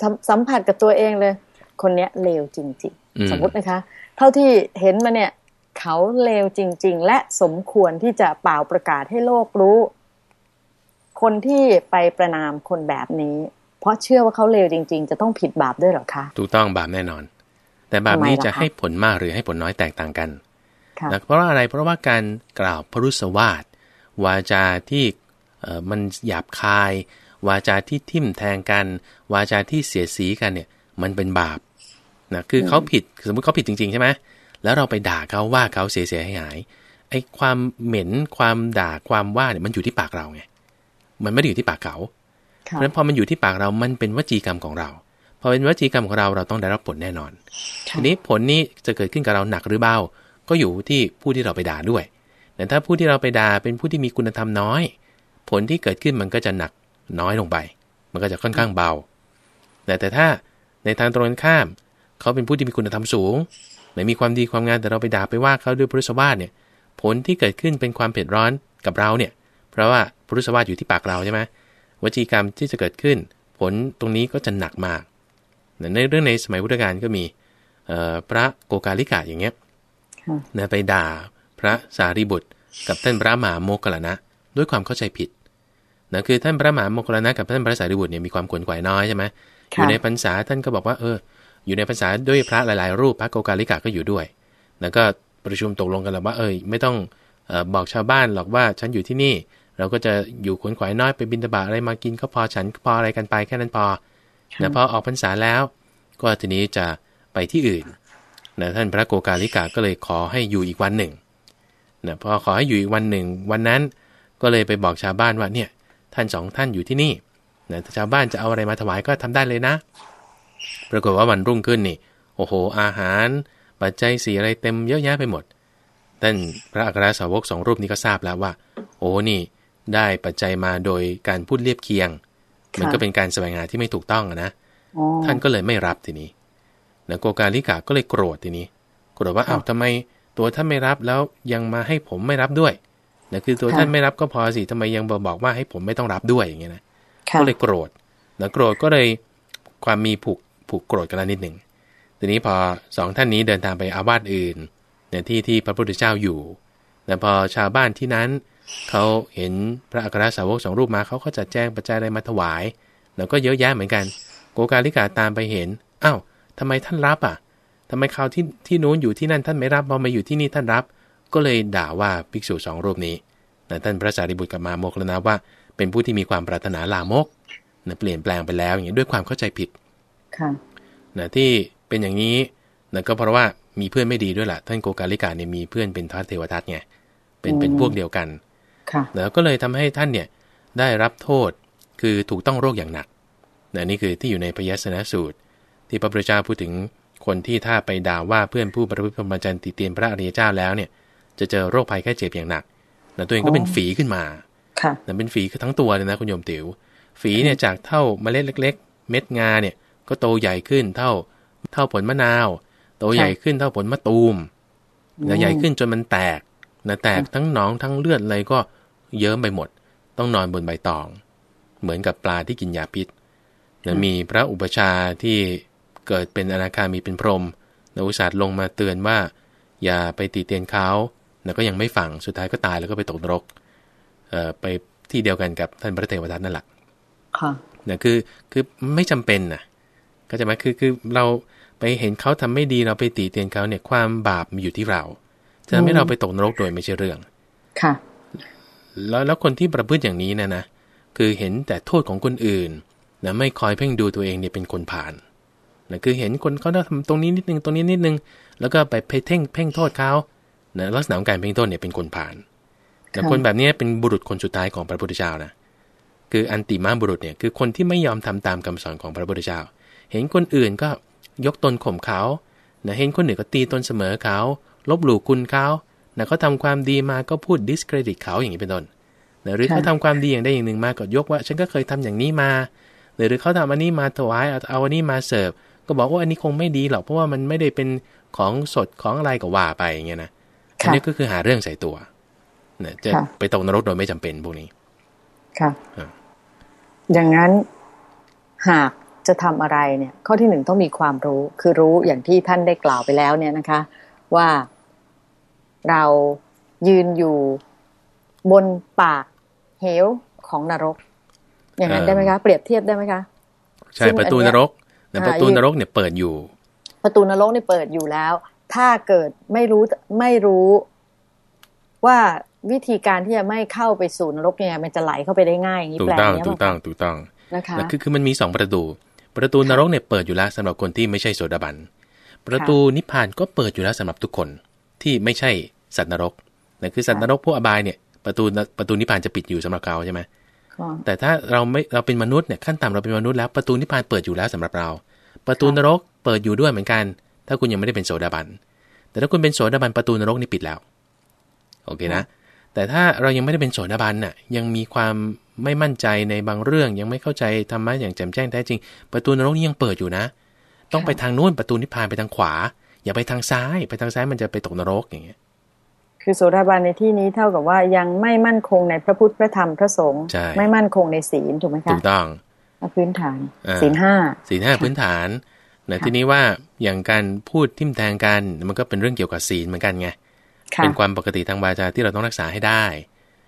สัมสัมผัสกับตัวเองเลย คนเนี้ยเลวจริงอืมๆสมมตินะคะ เท่าที่เห็นมาเนี่ย เขาเลวจริง ๆ และสมควรที่จะเป่าประกาศให้โลกรู้ คนที่ไปประนามคนแบบนี้ เพราะเชื่อว่าเขาเลวจริง ๆ จะต้องผิดบาปด้วยเหรอคะถูกต้องบาปแน่นอน แต่บาปนี้ทำไมล่ะจะคะให้ผลมากหรือให้ผลน้อยแตกต่างกันค่ะ นะเพราะว่าอะไรเพราะว่าการกล่าวพรุษวาทวาจาที่เอ่อมันหยาบคาย วาจาที่ทิ่มแทงกัน วาจาที่เสียดสีกันเนี่ย มันเป็นบาปนะคือเขาผิดสมมุติเขาผิดจริงๆใช่ไหมแล้วเราไปด่าเขาว่าเขาเสียเสียหายหายๆไอ้ความเหม็นความด่าความว่าเนี่ยมันอยู่ที่ปากเราไงมันไม่ได้อยู่ที่ปากเขาเพค่ะราะฉะนั้นพอมันอยู่ที่ปากเรา มันเป็นวจีกรรมของเรา พอเป็นวจีกรรมของเราเราต้องได้รับผลแน่นอนทีนี้ผลนี้จะเกิดขึ้นกับเราหนักหรือเบา ก็อยู่ที่ผู้ที่เราไปด่าด้วย แต่ถ้าผู้ที่เราไปด่าเป็นผู้ที่มีคุณธรรมน้อย ผลที่เกิดขึ้นมันก็จะหนักน้อยลงไป มันก็จะค่อนข้างเบา แต่แต่ถ้าในทางตรงกันข้าม เขาเป็นผู้ที่มีคุณธรรมสูงไม่มีความดีความงามแต่เราไปด่าไปว่าเขาด้วยพรุษวาทเนี่ย ผลที่เกิดขึ้นเป็นความเผ็ดร้อนกับเราเนี่ย เพราะว่าพรุษวาทอยู่ที่ปากเราใช่ไหมวจีกรรมที่จะเกิดขึ้น ผลตรงนี้ก็จะหนักมาก ในเรื่องในสมัยพุทธกาลก็มีพระโกกาลิกะอย่างเงี้ย นะไปด่าพระสารีบุตร กับท่านพระมหาโมคคัลลานะด้วยความเข้าใจผิดนะคือท่านพระมหาโมคคัลลานะกับท่านพระสารีบุตรเนี่ยมีความขวนขวายน้อยใช่ไหมอค่ะยู่ในพรรษาท่านก็บอกว่าเออ อยู่ในพรรษาด้วยพระหลาย ๆ รูปพระโกกาลิกะก็อยู่ด้วยแล้วก็ประชุมตกลงกันแล้วว่า เออไม่ต้องเออบอกชาวบ้านหรอกว่าฉันอยู่ที่นี่ เราก็จะอยู่ขวนขวายน้อยไปบินตบาตอะไรมากินก็พอฉันก็พออะไรกันไปแค่นั้นพอนะพอออกพรรษาแล้ว ก็ทีนี้จะไปที่อื่น นะท่านพระโกกาลิกาก็เลยขอให้อยู่อีกวันหนึ่งนะพอขอให้อยู่อีกวันหนึ่ง วันนั้นก็เลยไปบอกชาวบ้านว่าเนี่ยท่านสองท่านอยู่ที่นี่นะถ้าชาวบ้านจะเอาอะไรมาถวายก็ทำได้เลยนะ ปรากฏว่าวันรุ่งขึ้นนี่ โอ้โห อาหาร ปัจจัยสีอะไรเต็มเยอะแยะไปหมดท่านพระอัครสาวกสองรูปนี้ก็ทราบแล้วว่า โอ้นี่ได้ปัจจัยมาโดยการพูดเรียบเคียง มันก็เป็นการแสวงหาที่ไม่ถูกต้องอะนะอ๋อท่านก็เลยไม่รับทีนี้ นะโกกาลิกาก็เลยโกรธทีนี้โกรธว่าอ้าวทำไมตัวท่านไม่รับแล้วยังมาให้ผมไม่รับด้วยนะคือตัวท่านไม่รับก็พอสิทำไมยังบอกว่าให้ผมไม่ต้องรับด้วยอย่างเงี้ยนะค่ะก็เลยโกรธนะโกรธก็เลยความมีผูกผูกโกรธกันแล้วนิดหนึ่งทีนี้พอสองท่านนี้เดินทางไปอาวาสอื่นในที่ที่พระพุทธเจ้าอยู่แต่พอชาวบ้านที่นั้นเขาเห็นพระอัครสาวกสองรูปมาเขาก็จัดแจงปัจจัยอะไรมาถวาย แล้วก็เยอะแยะเหมือนกัน โกกาลิกาตามไปเห็นอ้าว ทำไมท่านรับอะททำไมคราวที่ที่นู้นอยู่ที่นั่นท่านไม่รับพอมาอยู่ที่นี่ท่านรับ ก็เลยด่าว่าภิกษุสองรูปนี้นะท่านพระสารีบุตรกับมาโมกแล้วนะว่า เป็นผู้ที่มีความปรารถนาลามกนะเปลี่ยนแปลงไปแล้วอย่างนี้ด้วยความเข้าใจผิดค่ะนะที่เป็นอย่างนี้นะก็เพราะว่ามีเพื่อนไม่ดีด้วยล่ะท่านโกกาลิกาเนี่ยมีเพื่อนเป็นทัตเทวทัตไงเป็นเป็นพวกเดียวกันค่ะแล้วก็เลยทำให้ท่านเนี่ยได้รับโทษคือถูกต้องโรคอย่างหนักนะนี่คือที่อยู่ในพยัสนสูตร ที่พระพุทธเจ้าพูดถึงคนที่ถ้าไปด่าว่าเพื่อนผู้ประพฤติพรหมจรรย์ติเตียนพระอริยเจ้าแล้วเนี่ย จะเจอโรคภัยแค่เจ็บอย่างหนักนะตัวเองก็เป็นฝีขึ้นมาค่ะเป็นฝีคือทั้งตัวเลยนะคุณโยมติ๋ว ฝีเนี่ยจากเท่าเมล็ดเล็ก ๆ เม็ดงาเนี่ยก็โตใหญ่ขึ้นเท่าเท่าผลมะนาว โตใหญ่ขึ้นเท่าผลมะตูมนะใหญ่ขึ้นจนมันแตกนะแตกทั้งหนองทั้งเลือดอะไรก็เยิ้มไปหมด ต้องนอนบนใบตอง เหมือนกับปลาที่กินยาพิษนะมีพระอุปชาที่ เกิดเป็นอนาคามีเป็นพรหมนะอุตส่าห์ลงมาเตือนว่า อย่าไปตีเตียนเขานะก็ยังไม่ฟังสุดท้ายก็ตายแล้วก็ไปตกนรกเอ่อไปที่เดียวกันกับท่านพระเทวทัตนั่นแหละค่ะนะคือคือไม่จำเป็นนะก็จะหมายคือคือเราไปเห็นเขาทำไม่ดีเราไปตีเตียนเขาเนี่ยความบาปมันอยู่ที่เรา จะทำให้เราไปตกนรกโดยไม่ใช่เรื่อง ค่ะ แล้วแล้วคนที่ประพฤติอย่างนี้นะนะคือเห็นแต่โทษของคนอื่นนะไม่คอยเพ่งดูตัวเองเนี่ยเป็นคนผ่าน นะคือเห็นคนเขาทำตรงนี้นิดนึงตรงนี้นิดนึง แล้วก็ไปเพ่งเพ่งโทษเขานะลักษณะของการเพ่งโทษเนี่ยเป็นคนผ่านแต่ค่ะคนแบบนี้เป็นบุรุษคนสุดท้ายของพระพุทธเจ้านะคืออันติมาบุรุษเนี่ยคือคนที่ไม่ยอมทำตามคำสอนของพระพุทธเจ้า เห็นคนอื่นก็ยกตนข่มเขานะเห็นคนอื่นก็ตีตนเสมอเขา ลบหลู่คุณเขานะเขาทำความดีมาก็พูด discredit เขาอย่างนี้เป็นต้นนะหรือค่ะเขาทำความดีอย่างใดอย่างหนึ่งมาก็ยกว่า ฉันก็เคยทำอย่างนี้มา หรือเขาทำอันนี้มาถวายเอาเอาอันนี้มาเสิร์ฟ ก็บอกว่าอันนี้คงไม่ดีหรอกเพราะว่ามันไม่ได้เป็นของสดของอะไรก็ว่าไปอย่างเงี้ยนะอันค่ะนี้ก็คือหาเรื่องใส่ตัวนะจะค่ะไปตกนรกโดยไม่จำเป็นพวกนี้ ค่ะอ่าอย่างนั้นหากจะทำอะไรเนี่ย ข้อที่หนึ่งต้องมีความรู้ คือรู้อย่างที่ท่านได้กล่าวไปแล้วเนี่ยนะคะ ว่าเรายืนอยู่บนปากเหวของนรก อย่างนั้นได้ไหมคะ เปรียบเทียบได้ไหมคะ ใช่ซึ่งประตูอันนเนี้ยรก นะอ่าประตูยืนนรกเนี่ยเปิดอยู่ ประตูนรกนี่เปิดอยู่แล้ว ถ้าเกิดไม่รู้ไม่รู้ว่าวิธีการที่จะไม่เข้าไปสู่นรกเนี่ยมันจะไหลเข้าไปได้ง่ายอย่างนี้ถูแปกลต้องเนี้ยถูกต้องถูกต้องนะคะนะคือคือมันมีสองประตู ประตูนรกเนี่ยเปิดอยู่แล้วสำหรับคนที่ไม่ใช่โสดาบัน ประตูนิพพานก็เปิดอยู่แล้วสำหรับทุกคนที่ไม่ใช่สัตว์นรกนะคือสัตว์นรกพวกอบายเนี่ยประตูประตูนิพพานจะปิดอยู่สำหรับเขาใช่ไหมค่ะ แต่ถ้าเราไม่เราเป็นมนุษย์เนี่ยขั้นต่ำเราเป็นมนุษย์แล้วประตูนิพพานเปิดอยู่แล้วสำหรับเรา ประตูนรกเปิดอยู่ด้วยเหมือนกัน ถ้าคุณยังไม่ได้เป็นโสดาบัน แต่ถ้าคุณเป็นโสดาบันประตูนรกนี่ปิดแล้ว โอเคนะ แต่ถ้าเรายังไม่ได้เป็นโสดาบันน่ะ ยังมีความไม่มั่นใจในบางเรื่อง ยังไม่เข้าใจธรรมะอย่างแจ่มแจ้งแท้จริง ประตูนรกนี่ยังเปิดอยู่นะ ต้องไปทางนู้นประตูนิพพานไปทางขวา อย่าไปทางซ้าย ไปทางซ้ายมันจะไปตกนรกอย่างเงี้ย คือโสดาบันในที่นี้เท่ากับว่ายังไม่มั่นคงในพระพุทธพระธรรมพระสงฆ์ใช่ไม่มั่นคงในศีลถูกไหมคะถูกต้องพื้นฐานอ่าศีลห้าศีลห้าพื้นฐานนะค่ะทีนี้ว่าอย่างการพูดทิมแทงกันมันก็เป็นเรื่องเกี่ยวกับศีลเหมือนกันไงค่ะเป็นความปกติทางวาจาที่เราต้องรักษาให้ได้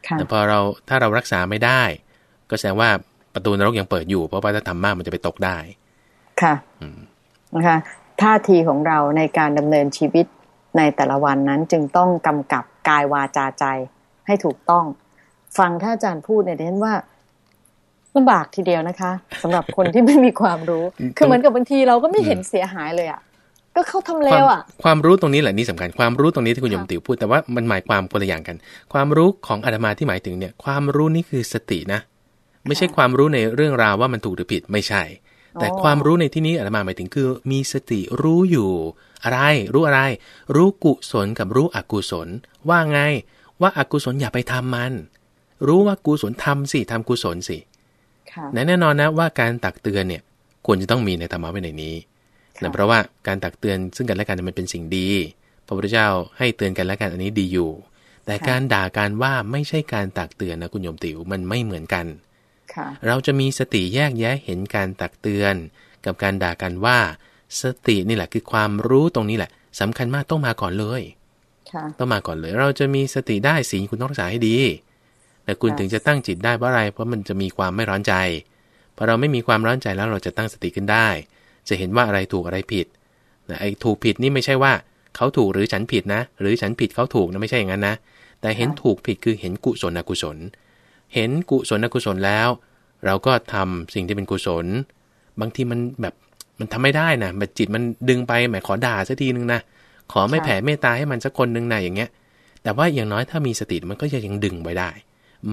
ค่ะแต่พอเราถ้าเรารักษาไม่ได้ ก็แสดงว่าประตูนรกยังเปิดอยู่ เพราะว่าถ้าทำมากมันจะไปตกได้ ค่ะอืมนะคะท่าทีของเราในการดำเนินชีวิต ในแต่ละวันนั้นจึงต้องกำกับกายวาจาใจให้ถูกต้อง ฟังท่านอาจารย์พูดเนี่ยดิฉันว่าลำบากทีเดียวนะคะสำหรับคนที่ไม่มีความรู้ คือเหมือนกับบางทีเราก็ไม่เห็นเสียหายเลยอะก็เขาทำเลความวอะ ความรู้ตรงนี้แหละนี่สำคัญ ความรู้ตรงนี้ที่คุณโยมค่ะติ๋วพูดแต่ว่ามันหมายความคนละอย่างกัน ความรู้ของอาตมาที่หมายถึงเนี่ย ความรู้นี่คือสตินะ ไม่ใช่ความรู้ในเรื่องราวว่ามันถูกหรือผิดไม่ใช่ แต่ความรู้ในที่นี้อาตมาหมายถึงคือ มีสติรู้อยู่ อะไร รู้อะไร รู้กุศลกับรู้อกุศล ว่าไง ว่าอากุศลอย่าไปทำมัน รู้ว่ากุศลทำสิทำกุศลสิค่ะแน่นอนนะว่าการตักเตือนเนี่ย ควรจะต้องมีในธรรมะวินัยนี้ค่ะนะเพราะว่าการตักเตือนซึ่งกันและกันมันเป็นสิ่งดี พระพุทธเจ้าให้เตือนกันและกันอันนี้ดีอยู่ แต่การด่าการว่าไม่ใช่การตักเตือนนะคุณโยมติ๋วมันไม่เหมือนกันค่ะเราจะมีสติแยกแยะเห็นการตักเตือน กับการด่ากันว่า สตินี่แหละคือความรู้ตรงนี้แหละสำคัญมากต้องมาก่อนเลยค่ะต้องมาก่อนเลย เราจะมีสติได้ศีลคุณต้องรักษาให้ดี แต่คุณค่ะถึงจะตั้งจิตได้เพราะอะไร เพราะมันจะมีความไม่ร้อนใจพอเราไม่มีความร้อนใจแล้วเราจะตั้งสติขึ้นได้ จะเห็นว่าอะไรถูกอะไรผิดนะไอ้ถูกผิดนี่ไม่ใช่ว่าเขาถูกหรือฉันผิดนะ หรือฉันผิดเขาถูกนะไม่ใช่อย่างนั้นนะ แต่เห็นถูกผิดคือเห็นกุศลอกุศล เห็นกุศลอกุศลแล้ว เราก็ทำสิ่งที่เป็นกุศล บางทีมันแบบ มันทำไม่ได้นะแบบจิตมันดึงไปแหมขอด่าสักทีนึงนะขอไม่แผ่เมตตาให้มันสักคนนึงนะอย่างเงี้ย แต่ว่าอย่างน้อยถ้ามีสติมันก็จะยังดึงไว้ได้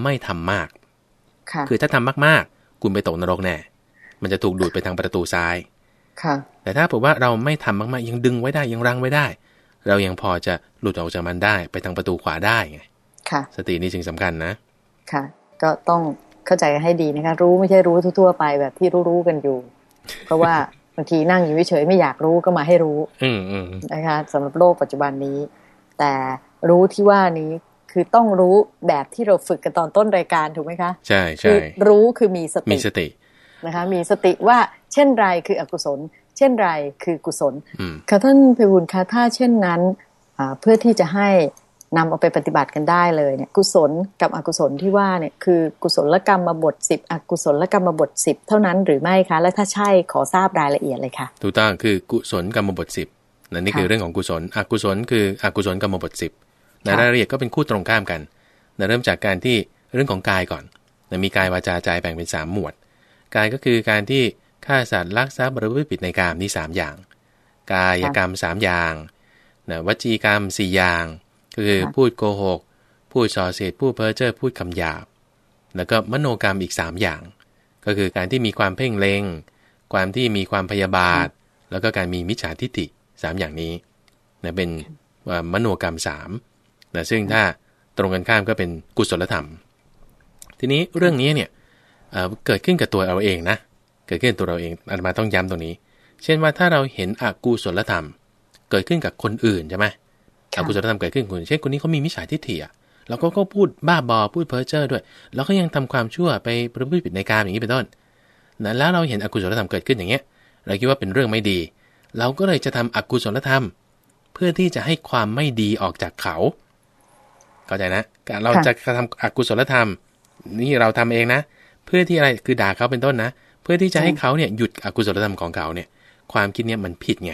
ไม่ทำมากค่ะคือถ้าทำมากๆ คุณไปตกนรกแน่ มันจะถูกดูดไปทางประตูซ้าย ค่ะ แต่ถ้าผมว่าเราไม่ทำมากๆ ยังดึงไว้ได้ยังรั้งไว้ได้ เรายังพอจะหลุดออกจากมันได้ไปทางประตูขวาได้ไง ค่ะ สตินี่จึงสำคัญนะ ค่ะ ก็ต้องเข้าใจให้ดีนะคะ รู้ไม่ใช่รู้ทั่วๆไปแบบที่รู้ๆกันอยู่ เพราะว่า บางทีนั่งอยู่เฉยๆไม่อยากรู้ก็มาให้รู้อืมอืมนะคะสำหรับโลกปัจจุบันนี้ แต่รู้ที่ว่านี้คือต้องรู้แบบที่เราฝึกกันตอนต้นรายการถูกไหมคะ ใช่คืใช่รู้คือมีสมีติสตินะคะ มีสติว่าเช่นไรคืออกุศล เช่นไรคือกุศลอืมค่ะท่านพิบูลคะถ้าเช่นนั้นอ่าเพื่อที่จะให้ นำเอาไปปฏิบัติกันได้เลยเนี่ยกุศลกับอกุศลที่ว่าเนี่ยคือกุศลกรรมมาบทสิบอกุศลกรรมมาบทสิบเท่านั้นหรือไม่คะ และถ้าใช่ขอทราบรายละเอียดเลยค่ะถูกต้องคือกุศลกรรมบทสิบนั่นนี่ค่ะคือเรื่องของกุศลอกุศลคืออกุศลกรรมบทสิบในค่ะรายละเอียดก็เป็นคู่ตรงข้ามกันนะเริ่มจากการที่เรื่องของกายก่อนนะมีกายวาจาใจแบ่งเป็นสามหมวด กายก็คือการที่ฆ่าสัตว์ลักทรัพย์บริผิดในกามนี่สามอย่าง กายกรรมสามอย่างนะวจีกรรมสี่อย่าง ก็คือค่ะพูดโกหก พูดส่อเสียดพูดเพ้อเจ้อพูดคำหยาบ แล้วก็มโนกรรมอีกสามอย่าง ก็คือการที่มีความเพ่งเล็งความที่มีความพยาบาท แล้วก็การมีมิจฉาทิฏฐิสามอย่างนี้นะเป็นเอ่อมโนกรรมสามนะซึ่งถ้าตรงกันข้ามก็เป็นกุศลธรรม ทีนี้เรื่องนี้เนี่ยเอ่อเกิดขึ้นกับตัวเราเองนะเกิดขึ้นกับตัวเราเองอาตมาต้องย้ำตรงนี้ เช่นว่าถ้าเราเห็นอกุศลธรรม เกิดขึ้นกับคนอื่นใช่ไหม ค่ะอกุศลธรรมเกิดขึ้นกับคนอื่นเช่นคนนี้เขามีมิจฉาทิฏฐิอะแล้วก็ก็พูดบ้าบอพูดเพ้อเจ้อด้วย แล้วก็ยังทำความชั่วไปประพฤติผิดในการอย่างนี้เป็นต้นนะแล้วเราเห็นอกุศลธรรมเกิดขึ้นอย่างเงี้ย เราคิดว่าเป็นเรื่องไม่ดี เราก็เลยจะทำอกุศลธรรม เพื่อที่จะให้ความไม่ดีออกจากเขา เข้าใจนะการเราค่ะจะกระทำอกุศลธรรม นี่เราทำเองนะ เพื่อที่อะไรคือด่าเขาเป็นต้นนะ เพื่อที่จะให้เขาเนี่ยหยุดอกุศลธรรมของเขาเนี่ย ความคิดเนี่ยมันผิดไง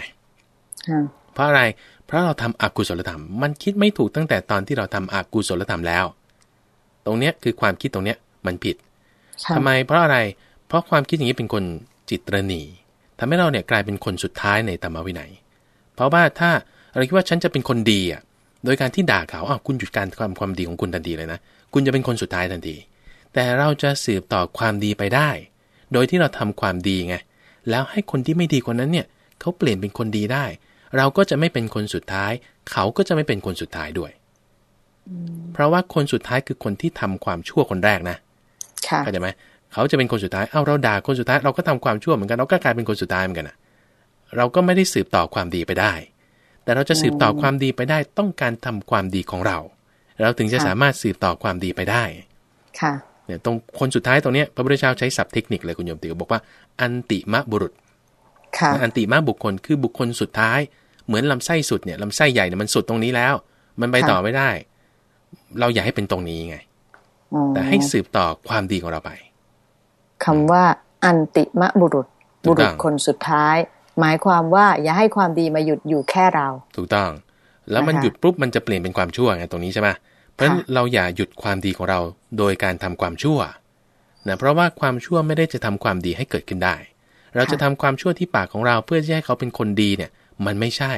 ค่ะ เพราะอะไร เพราะเราทำอกุศลธรรม มันคิดไม่ถูกตั้งแต่ตอนที่เราทำอกุศลธรรมแล้ว ตรงเนี้ยคือความคิดตรงเนี้ยมันผิดค่ะทำไม เพราะอะไร เพราะความคิดอย่างนี้เป็นคนจิตรณีทำให้เราเนี่ยกลายเป็นคนสุดท้ายในธรรมวินัย เพราะว่าถ้าเราคิดว่าฉันจะเป็นคนดีอะ โดยการที่ด่าเขาอ้าวคุณหยุดการทำความดีของคุณทันทีเลยนะ คุณจะเป็นคนสุดท้ายทันที แต่เราจะสืบต่อความดีไปได้ โดยที่เราทำความดีไง แล้วให้คนที่ไม่ดีคนนั้นเนี่ยเขาเปลี่ยนเป็นคนดีได้ เราก็จะไม่เป็นคนสุดท้าย เขาก็จะไม่เป็นคนสุดท้ายด้วย เพราะว่าคนสุดท้ายคือคนที่ทำความชั่วคนแรกนะค่ะเข้าใจไหมเขาจะเป็นคนสุดท้ายเอ้าเราด่าคนสุดท้ายเราก็ทำความชั่วเหมือนกันเราก็กลายเป็นคนสุดท้ายเหมือนกันนะเราก็ไม่ได้สืบต่อความดีไปได้ แต่เราจะสืบต่อความดีไปได้ ต้องการทำความดีของเรา เราถึงจะค่ะสามารถสืบต่อความดีไปได้ ค่ะเนี่ยตรงคนสุดท้ายตรงเนี้ยพระพุทธเจ้าใช้ศัพท์เทคนิคเลยคุณโยมติวบอกว่า อันติมะบุรุษค่ะอันติมะบุคคลคือบุคคลสุดท้าย เหมือนลำไส้สุดเนี่ยลำไส้ใหญ่เนี่ยมันสุดตรงนี้แล้ว มันไปต่อไม่ได้ เราอยากให้เป็นตรงนี้ไงอ๋อแต่ให้สืบต่อความดีของเราไปคำว่าอันติมะบุรุษถูบุกต้รุองษคนสุดท้าย หมายความว่าอย่าให้ความดีมาหยุดอยู่แค่เรา ถูกต้อง แล้วมันนะคะหยุดปุ๊บมันจะเปลี่ยนเป็นความชั่วไงตรงนี้ใช่ไหมเพราะฉะนั้นค่ะเราอย่าหยุดความดีของเราโดยการทำความชั่วนะเพราะว่าความชั่วไม่ได้จะทำความดีให้เกิดขึ้นได้ เราจะทำความชั่วที่ปากของเราเพื่อที่ให้เขาเป็นคนดีเนี่ย มันไม่ใช่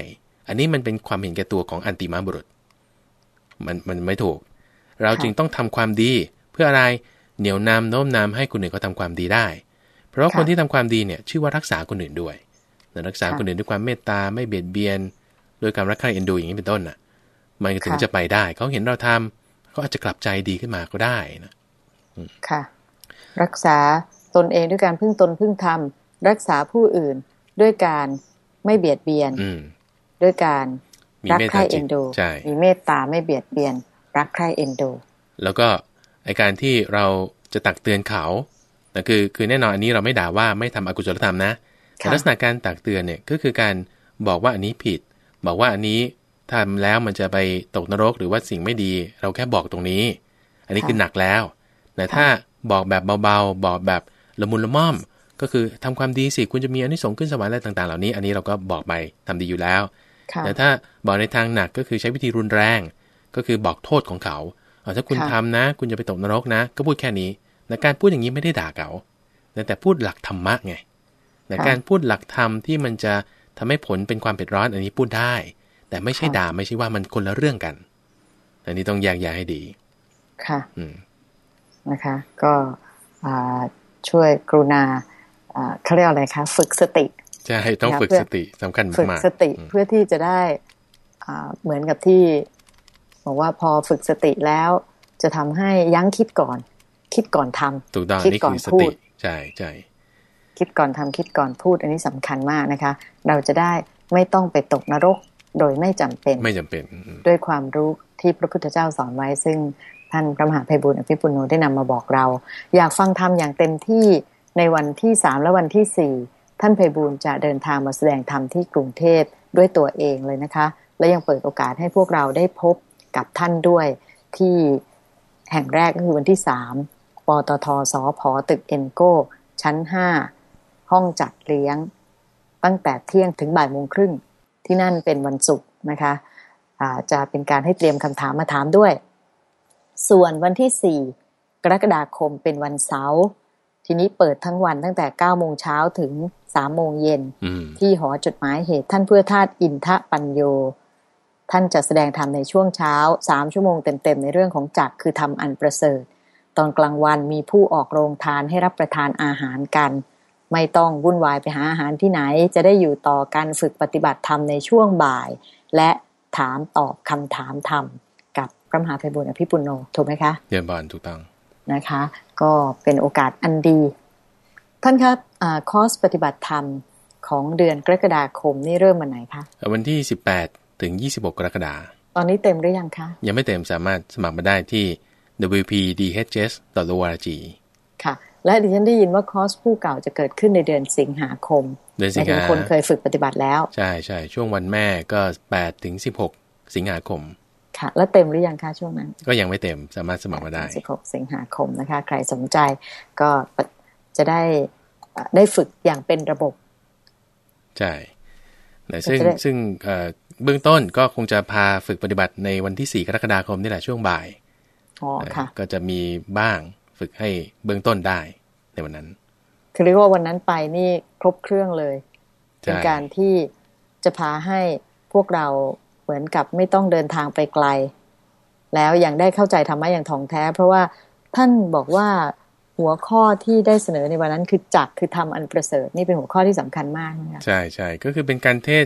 อันนี้มันเป็นความเห็นแก่ตัวของอันติมาบุรุษ มันมันไม่ถูก เราจึงต้องทำความดีเพื่ออะไรเหนียวนำโน้มนำให้คนอื่นเขาทำความดีได้ เพราะคนที่ทำความดีเนี่ยชื่อว่ารักษาคนอื่นด้วยรักษาคนอื่นด้วยความเมตตาไม่เบียดเบียนโดยการรักใคร่เอ็นดูอย่างนี้เป็นต้นน่ะ มันถึงจะไปได้ เขาเห็นเราทำเขาอาจจะกลับใจดีขึ้นมาก็ได้นะค่ะ รักษาตนเองด้วยการพึ่งตนพึ่งธรรม รักษาผู้อื่นด้วยการ ไม่เบียดเบียนอืมด้วยการมีรักเมตใคร่ตาจิเอ็ตนดูใช่มีเมตตาไม่เบียดเบียน รักใคร่เอ็นดู แล้วก็ไอการที่เราจะตักเตือนเขานะคือคือแน่นอนอันนี้เราไม่ด่าว่าไม่ทำอกุศลธรรมนะแต่ค่ะลักษณะการตักเตือนเนี่ยก็คือการบอกว่าอันนี้ผิด บอกว่าอันนี้ทำแล้วมันจะไปตกนรกหรือว่าสิ่งไม่ดี เราแค่บอกตรงนี้ อันนี้คือหนักแล้วแต่ถ้าบอกแบบเบาๆ บอกแบบละมุนละม่อม ก็คือทำความดีสิคุณจะมีอันนี้ส่งส์ขึ้นสวรรค์อะไรต่างๆ เหล่านี้ อันนี้เราก็บอกไปทำดีอยู่แล้วค่ะแต่ถ้าบอกในทางหนักก็คือใช้วิธีรุนแรง ก็คือบอกโทษของเขาเอาถ้าคุณค่ะทำนะ คุณจะไปตกนรกนะ ก็พูดแค่นี้แต่การพูดอย่างนี้ไม่ได้ด่าเขาแต่พูดหลักธรรมะไงแต่การพูดหลักธรรมที่มันจะทำให้ผลเป็นความเผ็ดร้อนอันนี้พูดได้ แต่ไม่ใช่ด่าไม่ใช่ว่ามันคนละเรื่องกัน อันนี้ต้องแยกแยะให้ดี ค่ะ อืมนะคะ ก็อ่าช่วยกรุณาอ่า เขาเรียกอะไรคะฝึกสติใช่ต้องค่ะฝึกเพื่อสติสำคัญฝึกมากสติอืมเพื่อที่จะได้อ่าเหมือนกับที่บอกว่าพอฝึกสติแล้วจะทำให้ยั้งคิดก่อน คิดก่อนทำถูกต้องคิดนี่ก่อนคือสพูติดใช่ใช่คิดก่อนทำคิดก่อนพูดอันนี้สำคัญมากนะคะ เราจะได้ไม่ต้องไปตกนรกโดยไม่จำเป็นไม่จำเป็นอืมด้วยความรู้ที่พระพุทธเจ้าสอนไว้ ซึ่งท่านพระมหาภัยบุญอภิปุโนได้นำมาบอกเรา อยากฟังธรรมอย่างเต็มที่ ในวันที่สามและวันที่สี่ท่านภัยบุญจะเดินทางมาแสดงธรรมที่กรุงเทพด้วยตัวเองเลยนะคะ และยังเปิดโอกาสให้พวกเราได้พบกับท่านด้วยที่แห่งแรกก็คือวันที่สามปตทสพตึกเอ็นโก้ ชั้นห้าห้องจัดเลี้ยง ตั้งแต่เที่ยงถึงบ่ายโมงครึ่งที่นั่นเป็นวันศุกร์นะคะจะเป็นการให้เตรียมคำถามมาถามด้วย ส่วนวันที่4กรกฎาคมเป็นวันเสาร์ ทีนี้เปิดทั้งวันตั้งแต่9โมงเช้าถึง3โมงเย็นอืมที่หอจดหมายเหตุท่านเพื่อทาสอินทะปัญโย ท่านจะแสดงธรรมในช่วงเช้า3ชั่วโมงเต็มๆในเรื่องของจักรคือทำอันประเสริฐ ตอนกลางวันมีผู้ออกโรงทานให้รับประทานอาหารกัน ไม่ต้องวุ่นวายไปหาอาหารที่ไหน จะได้อยู่ต่อการฝึกปฏิบัติธรรมในช่วงบ่าย และถามตอบคำถามธรรม กับพระมหาภัยบุญอภิปุโนถูกไหมคะเรียนบอลถูกต้อง นะคะ ก็เป็นโอกาสอันดี ท่านครับอาคอร์สปฏิบัติธรรมของเดือนกรกฎาคมนี่เริ่มวันไหนคะ วันที่ 18 ถึง 26 กรกฎาคมตอนนี้เต็มหรือยังคะ ยังไม่เต็มสามารถสมัครมาได้ที่ wpdhs.org ค่ะ และดิฉันได้ยินว่าคอร์สผู้เก่าจะเกิดขึ้นในเดือนสิงหาคมเดือนหสิมายงถึงหาคนเคยฝึกปฏิบัติแล้ว ใช่ใช่ช่วงวันแม่ก็8ถึง16 สิงหาคม ค่ะ แล้วเต็มหรือยังคะช่วงนั้น ก็ยังไม่เต็มสามารถสมัครมาได้ 16 สิงหาคมนะคะ ใครสนใจก็จะได้เอ่อได้ฝึกอย่างเป็นระบบ ใช่แต่ซึ่งก็จะได้ซึ่งเอ่อเบื้องต้นก็คงจะพาฝึกปฏิบัติในวันที่ 4 กรกฎาคมนี่แหละช่วงบ่ายอ๋อค่ะก็จะมีบ้างฝึกให้เบื้องต้นได้ในวันนั้น คือเรียกว่าวันนั้นไปนี่ครบเครื่องเลยใช่เป็นการที่จะพาให้พวกเรา เหมือนกับไม่ต้องเดินทางไปไกล แล้วยังได้เข้าใจธรรมะอย่างถ่องแท้ เพราะว่าท่านบอกว่าหัวข้อที่ได้เสนอในวันนั้นคือจักคือทำอันประเสริฐนี่เป็นหัวข้อที่สำคัญมากนะคะใช่ใช่ก็คือเป็นการเทศ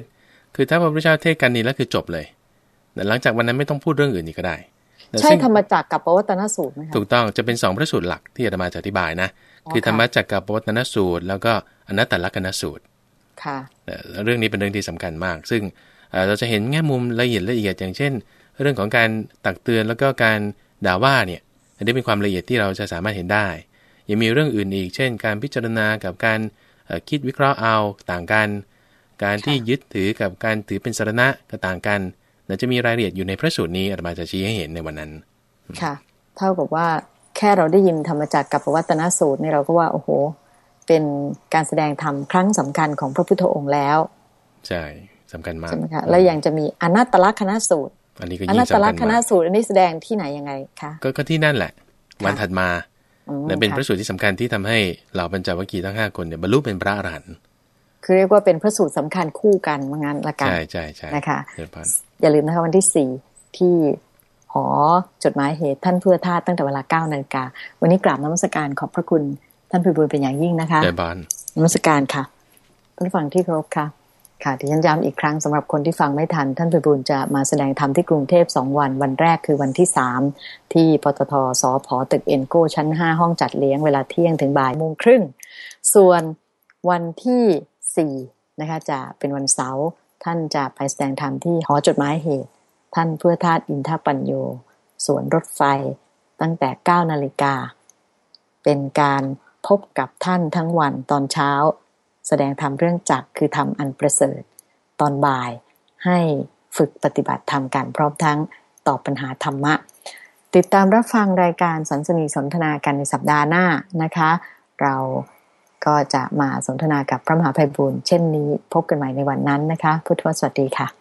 คือถ้าพระพุทธเจ้าเทศกันนี้แล้วคือจบเลยแต่หลังจากวันนั้นไม่ต้องพูดเรื่องอื่นอีกก็ได้แต่ใช่ซึ่งธรรมจักรกับปวัตนสูตรไหมคะถูกต้องจะเป็นสองพระสูตรหลักที่อาตมาจะอธิบายนะอ๋อคือค่ะธรรมจักรกับปวัตนสูตร แล้วก็อนัตตลกนสูตรค่ะเอ่อเรื่องนี้เป็นเรื่องที่สำคัญมาก ซึ่ง เอ่อเราจะเห็นแง่มุมละเอียดละเอียดอย่างเช่น เรื่องของการตักเตือนแล้วก็การด่าว่าเนี่ยอันนี้เป็นความละเอียดที่เราจะสามารถเห็นได้ ยังมีเรื่องอื่นอีก เช่น การพิจารณากับการเอ่อคิดวิเคราะห์เอาต่างกัน การที่ยึดถือกับการถือเป็นสารณะก็ต่างกันและจะมีรายละเอียดอยู่ในพระสูตรนี้อาตมาจะชี้ให้เห็นในวันนั้น ค่ะ เท่ากับว่าแค่เราได้ยินธรรมจักรกับปวัตนสูตรนี่เราก็ว่าโอ้โห เป็นการแสดงธรรมครั้งสำคัญของพระพุทธองค์แล้ว ใช่ สำคัญมากใช่ไหมคะแล้วยังจะมีอนัตตลกนสูตร อันนี้ก็อยิ่นังตตสำลคัญกนมากสูตรอันนี้แสดงที่ไหนยังไงคะก็ก็ที่นั่นแหละ วันถัดมาอืมและเป็นค่ะพระสูตรที่สำคัญที่ทำให้เหล่าบรรจวัคคีย์ทั้งห้าคนเนี่ยบรรลุเป็นพระอรหันต์คือเรียกว่าเป็นพระสูตรสำคัญคู่กันว่างั้นละกันใช่ใช่ใช่นะคะเจริญพรอย่าลืมนะคะวันที่สี่ที่หอจดหมายเหตุท่านเพื่อทาสตั้งแต่เวลาเก้านาฬิกาวันนี้กราบนมัสการขอบพระคุณท่านพิบูลเป็นอย่างยิ่งนะคะเจริญพรนมัสการค่ะท่านผู้ฟังที่เคารพค่ะ ค่ะที่ฉันย้ำอีกครั้งสำหรับคนที่ฟังไม่ทัน ท่านพิบูลจะมาแสดงธรรมที่กรุงเทพสองวัน วันแรกคือวันที่สามที่ปตทสพตึกเอ็นโกชั้นห้าห้องจัดเลี้ยงเวลาเที่ยงถึงบ่ายโมงครึ่ง ส่วนวันที่สี่นะคะจะเป็นวันเสาร์ท่านจะไปแสดงธรรมที่หอจดหมายเหตุ ท่านเพื่อทาสอินทปัญโยสวนรถไฟตั้งแต่9นาฬิกาเป็นการพบกับท่านทั้งวันตอนเช้า แสดงธรรมเรื่องจักรคือธรรมอันประเสริฐ ตอนบ่ายให้ฝึกปฏิบัติธรรมกันพร้อมทั้งตอบปัญหาธรรมะ ติดตามรับฟังรายการสันสนีสนทนากันในสัปดาห์หน้านะคะ เราก็จะมาสนทนากับพระมหาภัยบุญเช่นนี้พบกันใหม่ในวันนั้นนะคะ พุทธวสวัสดีค่ะ